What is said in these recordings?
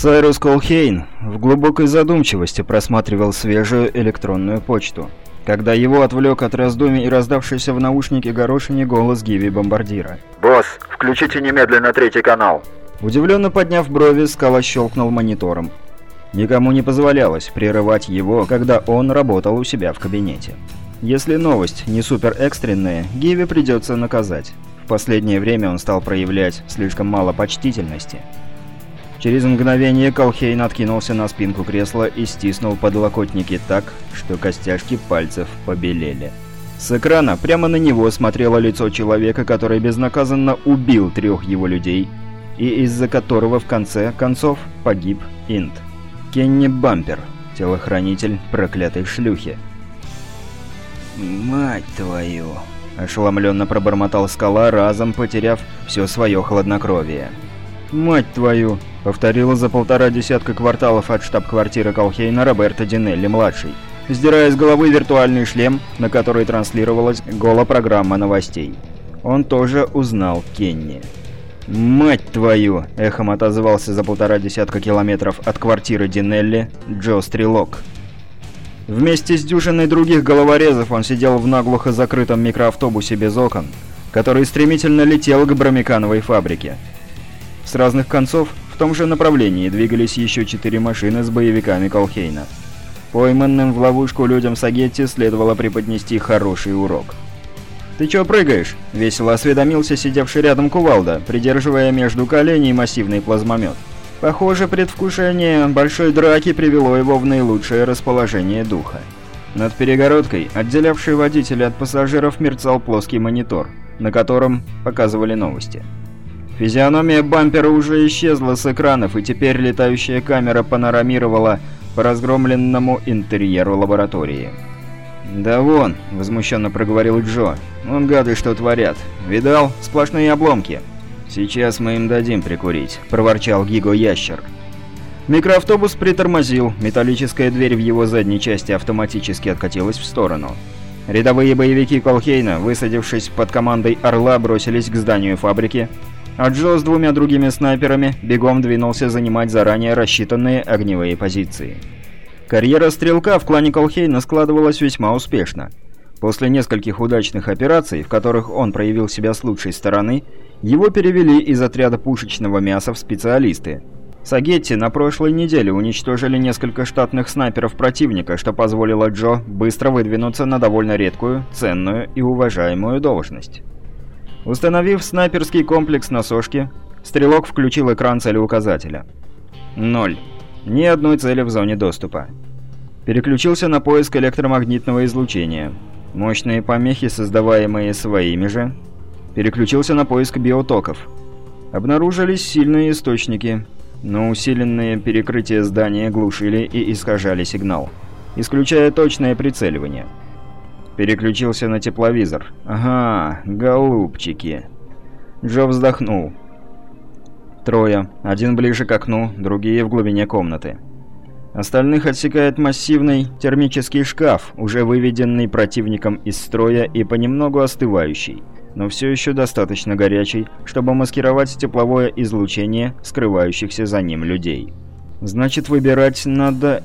Сайрус Колхейн в глубокой задумчивости просматривал свежую электронную почту, когда его отвлек от раздумий и раздавшийся в наушнике горошине голос Гиви Бомбардира. «Босс, включите немедленно третий канал!» Удивленно подняв брови, Скала щелкнул монитором. Никому не позволялось прерывать его, когда он работал у себя в кабинете. Если новость не суперэкстренная, Гиви придется наказать. В последнее время он стал проявлять слишком мало почтительности. Через мгновение Колхейн откинулся на спинку кресла и стиснул подлокотники так, что костяшки пальцев побелели. С экрана прямо на него смотрело лицо человека, который безнаказанно убил трех его людей и из-за которого в конце концов погиб Инт. Кенни Бампер, телохранитель проклятой шлюхи. «Мать твою!» – ошеломленно пробормотал скала, разом потеряв все свое хладнокровие. «Мать твою!» – повторила за полтора десятка кварталов от штаб-квартиры Колхейна Роберта Динелли-младший, сдирая с головы виртуальный шлем, на который транслировалась голопрограмма новостей. Он тоже узнал Кенни. «Мать твою!» – эхом отозвался за полтора десятка километров от квартиры Динелли Джо Стрелок. Вместе с дюжиной других головорезов он сидел в наглухо закрытом микроавтобусе без окон, который стремительно летел к бромикановой фабрике. С разных концов том же направлении двигались еще четыре машины с боевиками Колхейна. Пойманным в ловушку людям Сагетти следовало преподнести хороший урок. «Ты чё прыгаешь?» — весело осведомился сидевший рядом кувалда, придерживая между коленей массивный плазмомет. Похоже, предвкушение большой драки привело его в наилучшее расположение духа. Над перегородкой, отделявшей водителя от пассажиров, мерцал плоский монитор, на котором показывали новости. Физиономия бампера уже исчезла с экранов, и теперь летающая камера панорамировала по разгромленному интерьеру лаборатории. «Да вон», — возмущенно проговорил Джо, — «он гады что творят. Видал? Сплошные обломки». «Сейчас мы им дадим прикурить», — проворчал Гиго Ящер. Микроавтобус притормозил, металлическая дверь в его задней части автоматически откатилась в сторону. Рядовые боевики Колхейна, высадившись под командой «Орла», бросились к зданию фабрики, а Джо с двумя другими снайперами бегом двинулся занимать заранее рассчитанные огневые позиции. Карьера стрелка в клане Колхейна складывалась весьма успешно. После нескольких удачных операций, в которых он проявил себя с лучшей стороны, его перевели из отряда пушечного мяса в специалисты. Сагетти на прошлой неделе уничтожили несколько штатных снайперов противника, что позволило Джо быстро выдвинуться на довольно редкую, ценную и уважаемую должность. Установив снайперский комплекс на сошке, стрелок включил экран целеуказателя. Ноль. Ни одной цели в зоне доступа. Переключился на поиск электромагнитного излучения. Мощные помехи, создаваемые своими же. Переключился на поиск биотоков. Обнаружились сильные источники, но усиленные перекрытия здания глушили и искажали сигнал, исключая точное прицеливание. Переключился на тепловизор. Ага, голубчики. Джо вздохнул. Трое. Один ближе к окну, другие в глубине комнаты. Остальных отсекает массивный термический шкаф, уже выведенный противником из строя и понемногу остывающий, но все еще достаточно горячий, чтобы маскировать тепловое излучение скрывающихся за ним людей. Значит, выбирать надо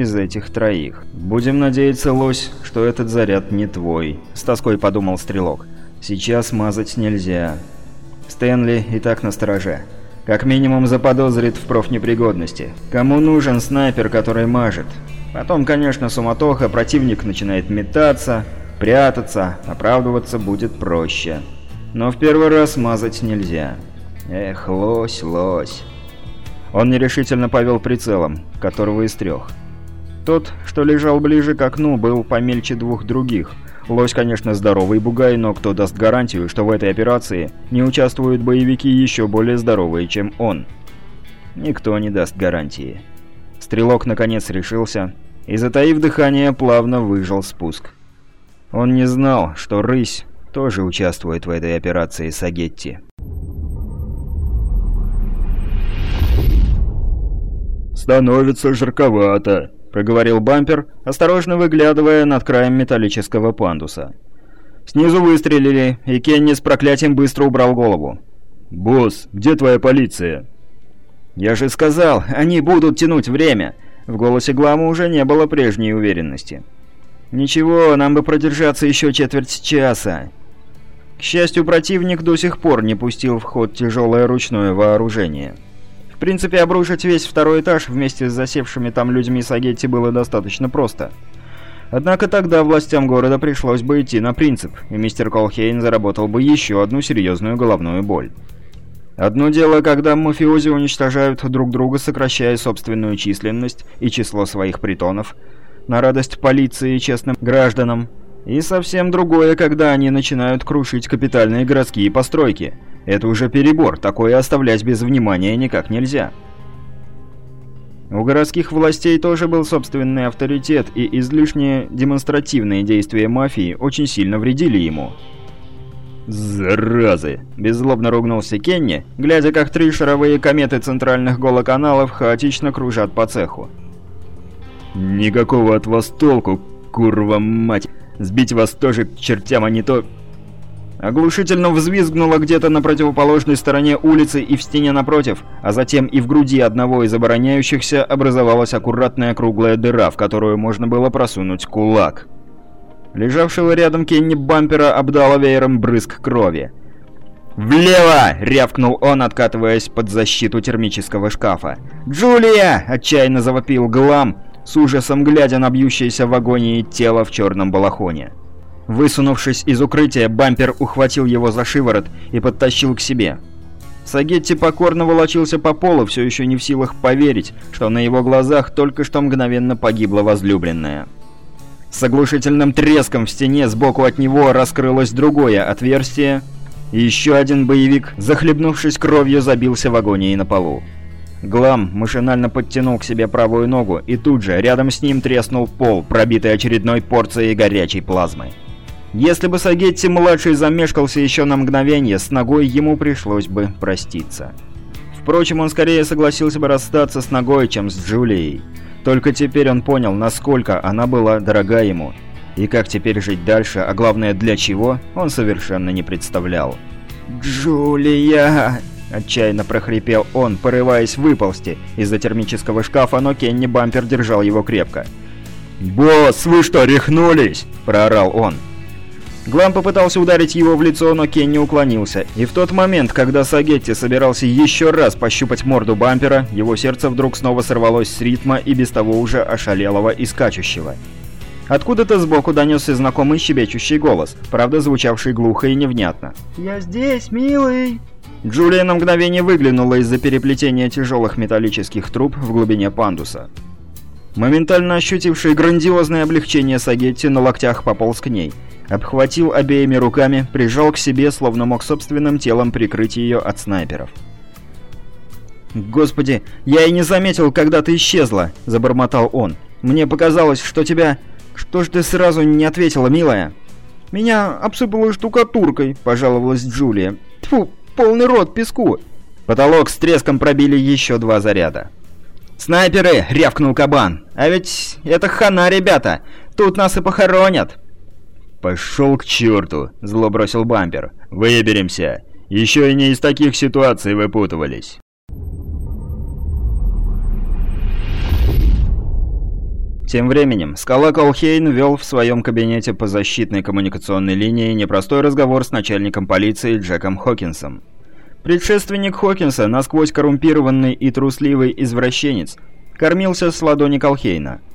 из этих троих. Будем надеяться, лось, что этот заряд не твой, с тоской подумал стрелок. Сейчас мазать нельзя. Стэнли и так на стороже. Как минимум заподозрит в профнепригодности. Кому нужен снайпер, который мажет? Потом, конечно, суматоха, противник начинает метаться, прятаться, оправдываться будет проще. Но в первый раз мазать нельзя. Эх, лось, лось. Он нерешительно повел прицелом, которого из трех. Тот, что лежал ближе к окну, был помельче двух других – Лось, конечно, здоровый бугай, но кто даст гарантию, что в этой операции не участвуют боевики еще более здоровые, чем он? Никто не даст гарантии. Стрелок наконец решился и, затаив дыхание, плавно выжал спуск. Он не знал, что рысь тоже участвует в этой операции Сагетти. «Становится жарковато», проговорил бампер, осторожно выглядывая над краем металлического пандуса. Снизу выстрелили, и Кенни с проклятием быстро убрал голову. «Босс, где твоя полиция?» «Я же сказал, они будут тянуть время!» В голосе Глама уже не было прежней уверенности. «Ничего, нам бы продержаться еще четверть часа». К счастью, противник до сих пор не пустил в ход тяжелое ручное вооружение. В принципе, обрушить весь второй этаж вместе с засевшими там людьми Сагетти было достаточно просто. Однако тогда властям города пришлось бы идти на принцип, и мистер Колхейн заработал бы еще одну серьезную головную боль. Одно дело, когда мафиози уничтожают друг друга, сокращая собственную численность и число своих притонов, на радость полиции и честным гражданам, и совсем другое, когда они начинают крушить капитальные городские постройки. Это уже перебор, такое оставлять без внимания никак нельзя. У городских властей тоже был собственный авторитет, и излишние демонстративные действия мафии очень сильно вредили ему. «Заразы!» – беззлобно ругнулся Кенни, глядя, как три шаровые кометы центральных голоканалов хаотично кружат по цеху. «Никакого от вас толку, курва мать! Сбить вас тоже к чертям, а не то...» Оглушительно взвизгнуло где-то на противоположной стороне улицы и в стене напротив, а затем и в груди одного из обороняющихся образовалась аккуратная круглая дыра, в которую можно было просунуть кулак. Лежавшего рядом Кенни бампера обдало веером брызг крови. «Влево!» — рявкнул он, откатываясь под защиту термического шкафа. «Джулия!» — отчаянно завопил Глам, с ужасом глядя на бьющееся в агонии тело в черном балахоне. Высунувшись из укрытия, бампер ухватил его за шиворот и подтащил к себе. Сагетти покорно волочился по полу, все еще не в силах поверить, что на его глазах только что мгновенно погибла возлюбленная. С оглушительным треском в стене сбоку от него раскрылось другое отверстие, и еще один боевик, захлебнувшись кровью, забился в агонии на полу. Глам машинально подтянул к себе правую ногу, и тут же рядом с ним треснул пол, пробитый очередной порцией горячей плазмы. Если бы Сагетти-младший замешкался еще на мгновение, с ногой ему пришлось бы проститься. Впрочем, он скорее согласился бы расстаться с ногой, чем с Джулией. Только теперь он понял, насколько она была дорога ему. И как теперь жить дальше, а главное для чего, он совершенно не представлял. «Джулия!» – отчаянно прохрипел он, порываясь выползти из-за термического шкафа, но Кенни Бампер держал его крепко. «Босс, вы что, рехнулись?» – проорал он. Глам попытался ударить его в лицо, но Кенни уклонился. И в тот момент, когда Сагетти собирался еще раз пощупать морду бампера, его сердце вдруг снова сорвалось с ритма и без того уже ошалелого и скачущего. Откуда-то сбоку донесся знакомый щебечущий голос, правда звучавший глухо и невнятно. «Я здесь, милый!» Джулия на мгновение выглянула из-за переплетения тяжелых металлических труб в глубине пандуса. Моментально ощутивший грандиозное облегчение Сагетти на локтях пополз к ней – обхватил обеими руками, прижал к себе, словно мог собственным телом прикрыть ее от снайперов. «Господи, я и не заметил, когда ты исчезла!» – забормотал он. «Мне показалось, что тебя... Что ж ты сразу не ответила, милая?» «Меня обсыпало штукатуркой», – пожаловалась Джулия. «Тьфу, полный рот песку!» Потолок с треском пробили еще два заряда. «Снайперы!» — рявкнул кабан. «А ведь это хана, ребята! Тут нас и похоронят!» «Пошел к черту!» – зло бросил бампер. «Выберемся! Еще и не из таких ситуаций выпутывались!» Тем временем, Скала Колхейн вел в своем кабинете по защитной коммуникационной линии непростой разговор с начальником полиции Джеком Хокинсом. Предшественник Хокинса, насквозь коррумпированный и трусливый извращенец, кормился с ладони Колхейна –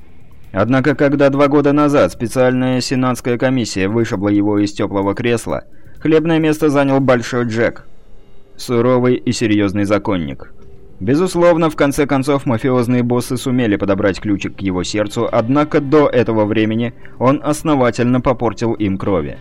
Однако, когда два года назад специальная сенатская комиссия вышибла его из теплого кресла, хлебное место занял Большой Джек. Суровый и серьезный законник. Безусловно, в конце концов, мафиозные боссы сумели подобрать ключик к его сердцу, однако до этого времени он основательно попортил им крови.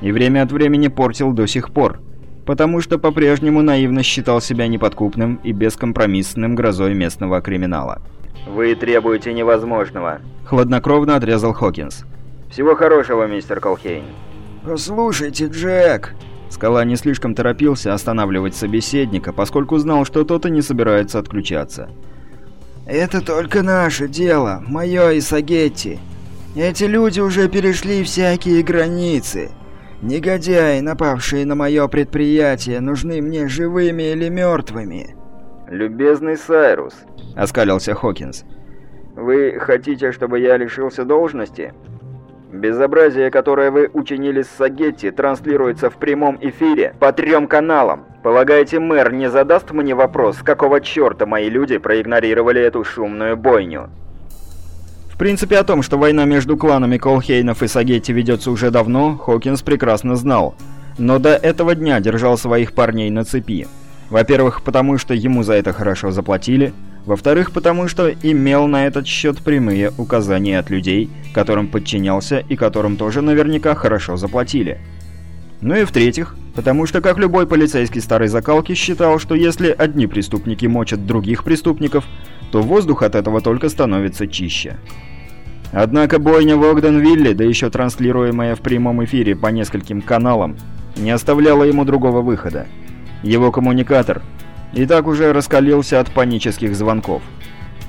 И время от времени портил до сих пор, потому что по-прежнему наивно считал себя неподкупным и бескомпромиссным грозой местного криминала. «Вы требуете невозможного», — хладнокровно отрезал Хокинс. «Всего хорошего, мистер Колхейн». «Послушайте, Джек...» Скала не слишком торопился останавливать собеседника, поскольку знал, что тот и не собирается отключаться. «Это только наше дело, мое и Сагетти. Эти люди уже перешли всякие границы. Негодяи, напавшие на мое предприятие, нужны мне живыми или мертвыми. «Любезный Сайрус», — оскалился Хокинс. «Вы хотите, чтобы я лишился должности?» Безобразие, которое вы учинили с Сагетти, транслируется в прямом эфире по трем каналам. Полагаете, мэр не задаст мне вопрос, какого черта мои люди проигнорировали эту шумную бойню? В принципе, о том, что война между кланами Колхейнов и Сагетти ведется уже давно, Хокинс прекрасно знал. Но до этого дня держал своих парней на цепи. Во-первых, потому что ему за это хорошо заплатили, во-вторых, потому что имел на этот счет прямые указания от людей, которым подчинялся и которым тоже наверняка хорошо заплатили. Ну и в-третьих, потому что, как любой полицейский старой закалки, считал, что если одни преступники мочат других преступников, то воздух от этого только становится чище. Однако бойня в Огденвилле, да еще транслируемая в прямом эфире по нескольким каналам, не оставляла ему другого выхода. Его коммуникатор – и так уже раскалился от панических звонков.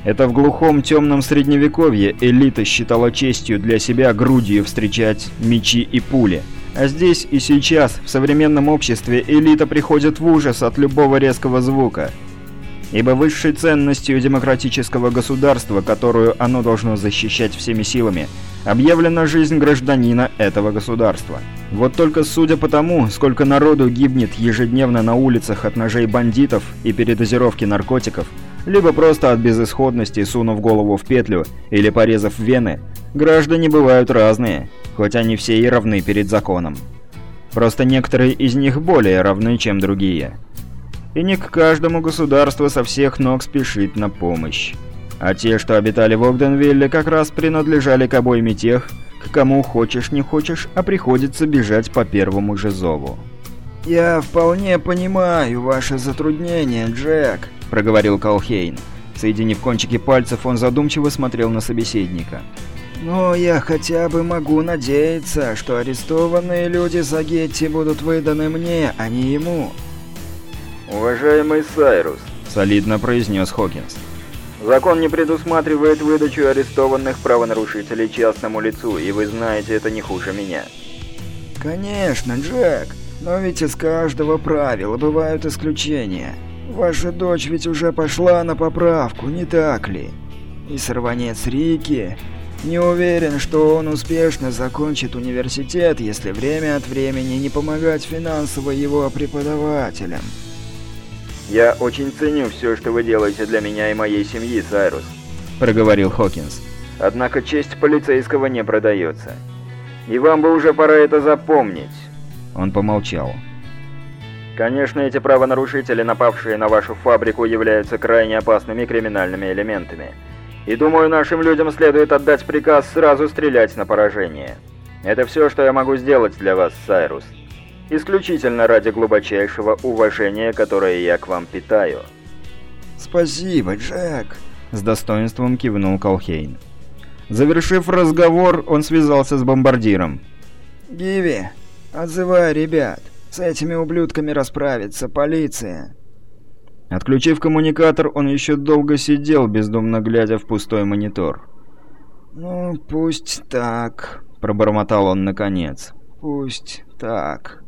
Это в глухом темном средневековье элита считала честью для себя грудью встречать мечи и пули. А здесь и сейчас, в современном обществе, элита приходит в ужас от любого резкого звука. Ибо высшей ценностью демократического государства, которую оно должно защищать всеми силами, объявлена жизнь гражданина этого государства. Вот только судя по тому, сколько народу гибнет ежедневно на улицах от ножей бандитов и передозировки наркотиков, либо просто от безысходности, сунув голову в петлю или порезав вены, граждане бывают разные, хоть они все и равны перед законом. Просто некоторые из них более равны, чем другие. И не к каждому государству со всех ног спешит на помощь. А те, что обитали в Огденвилле, как раз принадлежали к обойме тех, к кому хочешь не хочешь, а приходится бежать по первому же зову. «Я вполне понимаю ваше затруднение, Джек», — проговорил Колхейн. Соединив кончики пальцев, он задумчиво смотрел на собеседника. «Но я хотя бы могу надеяться, что арестованные люди Загетти будут выданы мне, а не ему». «Уважаемый Сайрус», — солидно произнес Хокинс. Закон не предусматривает выдачу арестованных правонарушителей частному лицу, и вы знаете это не хуже меня. Конечно, Джек, но ведь из каждого правила бывают исключения. Ваша дочь ведь уже пошла на поправку, не так ли? И сорванец Рики... Не уверен, что он успешно закончит университет, если время от времени не помогать финансово его преподавателям. «Я очень ценю все, что вы делаете для меня и моей семьи, Сайрус», — проговорил Хокинс. «Однако честь полицейского не продается. И вам бы уже пора это запомнить». Он помолчал. «Конечно, эти правонарушители, напавшие на вашу фабрику, являются крайне опасными криминальными элементами. И думаю, нашим людям следует отдать приказ сразу стрелять на поражение. Это все, что я могу сделать для вас, Сайрус исключительно ради глубочайшего уважения, которое я к вам питаю». «Спасибо, Джек», — с достоинством кивнул Колхейн. Завершив разговор, он связался с бомбардиром. «Гиви, отзывай ребят. С этими ублюдками расправится полиция». Отключив коммуникатор, он еще долго сидел, бездумно глядя в пустой монитор. «Ну, пусть так», — пробормотал он наконец. «Пусть так».